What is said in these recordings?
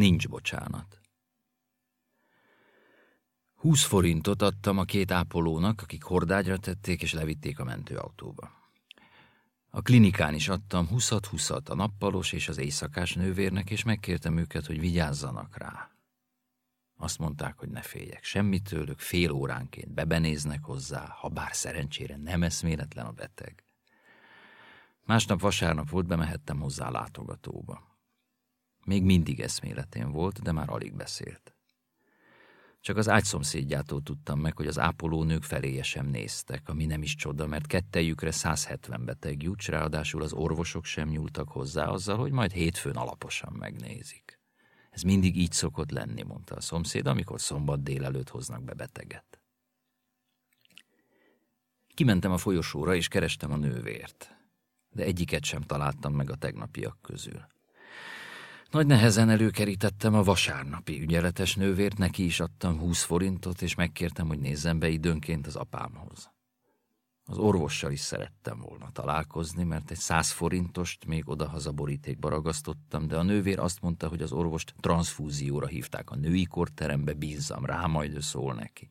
Nincs bocsánat. Húsz forintot adtam a két ápolónak, akik hordágyra tették és levitték a mentőautóba. A klinikán is adtam huszat huszat a nappalos és az éjszakás nővérnek, és megkértem őket, hogy vigyázzanak rá. Azt mondták, hogy ne féljek semmit tőlük, fél óránként bebenéznek hozzá, ha bár szerencsére nem eszméletlen a beteg. Másnap vasárnap volt, bemehettem hozzá látogatóba. Még mindig eszméletén volt, de már alig beszélt. Csak az ágyszomszédjától tudtam meg, hogy az ápolónők feléje sem néztek, ami nem is csoda, mert kettejükre 170 beteg jut, ráadásul az orvosok sem nyúltak hozzá azzal, hogy majd hétfőn alaposan megnézik. Ez mindig így szokott lenni, mondta a szomszéd, amikor szombat délelőtt hoznak be beteget. Kimentem a folyosóra, és kerestem a nővért, de egyiket sem találtam meg a tegnapiak közül. Nagy nehezen előkerítettem a vasárnapi ügyeletes nővért, neki is adtam 20 forintot, és megkértem, hogy nézzen be időnként az apámhoz. Az orvossal is szerettem volna találkozni, mert egy száz forintost még odahaza borítékba ragasztottam, de a nővér azt mondta, hogy az orvost transfúzióra hívták a női korterembe, bízzam rá, majd ő szól neki.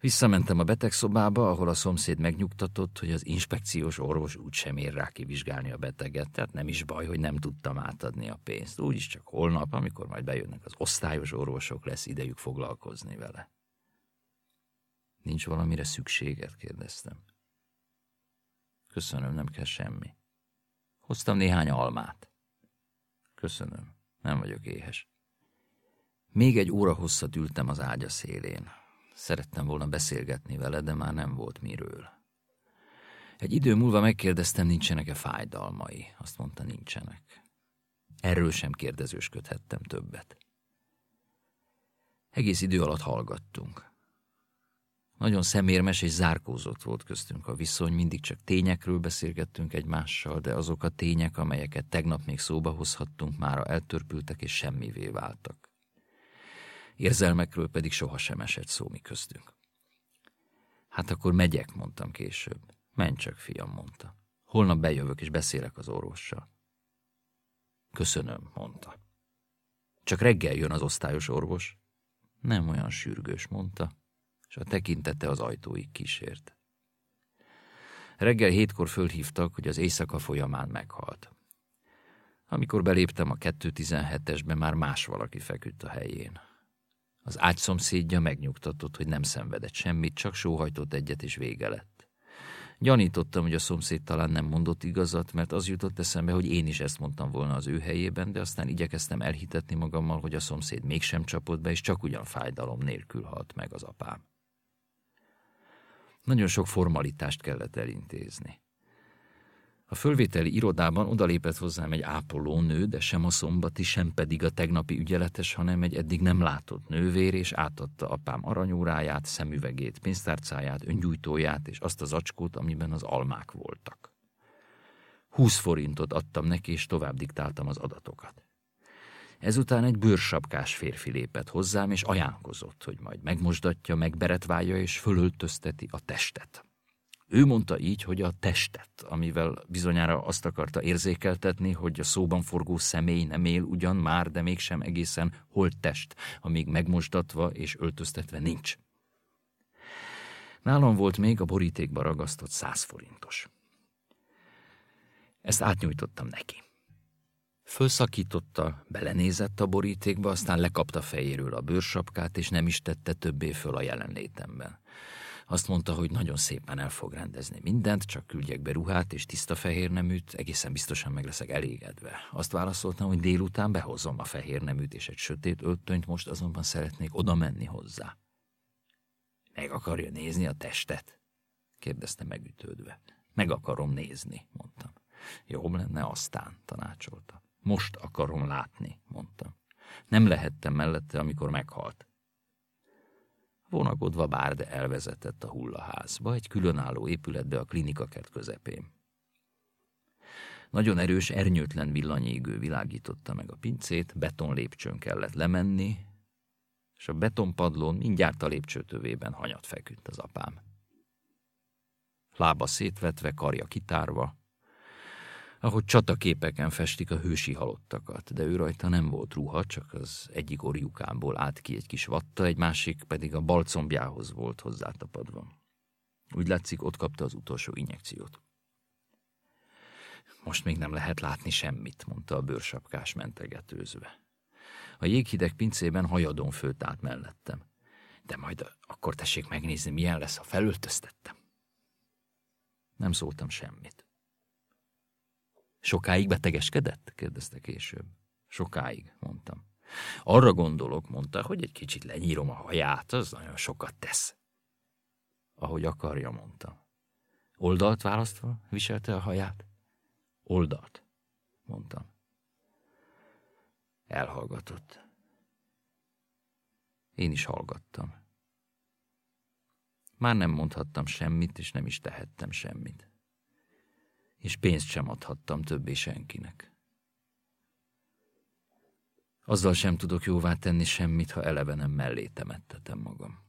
Visszamentem a betegszobába, ahol a szomszéd megnyugtatott, hogy az inspekciós orvos úgy sem ér rá kivizsgálni a beteget, tehát nem is baj, hogy nem tudtam átadni a pénzt. Úgyis csak holnap, amikor majd bejönnek az osztályos orvosok, lesz idejük foglalkozni vele. Nincs valamire szükséged? kérdeztem. Köszönöm, nem kell semmi. Hoztam néhány almát. Köszönöm, nem vagyok éhes. Még egy óra hosszat ültem az ágya szélén. Szerettem volna beszélgetni vele, de már nem volt miről. Egy idő múlva megkérdeztem, nincsenek-e fájdalmai. Azt mondta, nincsenek. Erről sem kérdezősködhettem többet. Egész idő alatt hallgattunk. Nagyon szemérmes és zárkózott volt köztünk a viszony, mindig csak tényekről beszélgettünk egymással, de azok a tények, amelyeket tegnap még szóba hozhattunk, mára eltörpültek és semmivé váltak. Érzelmekről pedig sohasem esett szó mi köztünk. Hát akkor megyek, mondtam később. Menj csak, fiam, mondta. Holnap bejövök és beszélek az orvossal. Köszönöm, mondta. Csak reggel jön az osztályos orvos. Nem olyan sürgős, mondta és a tekintete az ajtóig kísért. Reggel hétkor fölhívtak, hogy az éjszaka folyamán meghalt. Amikor beléptem a 217-esbe, már más valaki feküdt a helyén. Az ágyszomszédja megnyugtatott, hogy nem szenvedett semmit, csak sóhajtott egyet, és vége lett. Gyanítottam, hogy a szomszéd talán nem mondott igazat, mert az jutott eszembe, hogy én is ezt mondtam volna az ő helyében, de aztán igyekeztem elhitetni magammal, hogy a szomszéd mégsem csapott be, és csak ugyan fájdalom nélkül halt meg az apám. Nagyon sok formalitást kellett elintézni. A fölvételi irodában odalépett hozzám egy ápolónő, de sem a szombati, sem pedig a tegnapi ügyeletes, hanem egy eddig nem látott nővér, és átadta apám aranyóráját, szemüvegét, pénztárcáját, öngyújtóját, és azt az acskót, amiben az almák voltak. Húsz forintot adtam neki, és tovább diktáltam az adatokat. Ezután egy bőrsapkás férfi lépett hozzám, és ajánlkozott, hogy majd megmosdatja, megberetválja és fölöltözteti a testet. Ő mondta így, hogy a testet, amivel bizonyára azt akarta érzékeltetni, hogy a szóban forgó személy nem él ugyan már, de mégsem egészen test, amíg megmosdatva és öltöztetve nincs. Nálam volt még a borítékba ragasztott száz forintos. Ezt átnyújtottam neki. Fölszakította, belenézett a borítékba, aztán lekapta fejéről a bőrsapkát, és nem is tette többé föl a jelenlétemben. Azt mondta, hogy nagyon szépen el fog rendezni mindent, csak küldjek be ruhát és tiszta fehér neműt, egészen biztosan meg leszek elégedve. Azt válaszoltam, hogy délután behozom a fehér neműt és egy sötét öltönyt, most azonban szeretnék oda menni hozzá. Meg akarja nézni a testet? kérdezte megütődve. Meg akarom nézni, mondtam. Jobb lenne aztán, tanácsolta. Most akarom látni, mondtam. Nem lehettem mellette, amikor meghalt. Vonakodva Bárde elvezetett a hullaházba, egy különálló épületbe a klinikakert közepén. Nagyon erős, ernyőtlen villanyégő világította meg a pincét, beton lépcsőn kellett lemenni, és a betonpadlón mindjárt a lépcsőtövében hanyat feküdt az apám. Lába szétvetve, karja kitárva, ahogy csataképeken festik a hősi halottakat, de ő rajta nem volt ruha, csak az egyik orjukából állt ki egy kis vatta, egy másik pedig a balcombjához volt hozzátapadva. Úgy látszik, ott kapta az utolsó injekciót. Most még nem lehet látni semmit, mondta a bőrsapkás mentegetőzve. A jéghideg pincében hajadon főtt át mellettem. De majd akkor tessék megnézni, milyen lesz, ha felöltöztettem. Nem szóltam semmit. Sokáig betegeskedett? kérdezte később. Sokáig, mondtam. Arra gondolok, mondta, hogy egy kicsit lenyírom a haját, az nagyon sokat tesz. Ahogy akarja, mondta. Oldalt választva viselte a haját? Oldalt, mondtam. Elhallgatott. Én is hallgattam. Már nem mondhattam semmit, és nem is tehettem semmit. És pénzt sem adhattam többé senkinek. Azzal sem tudok jóvá tenni semmit, ha eleve nem mellé temettetem magam.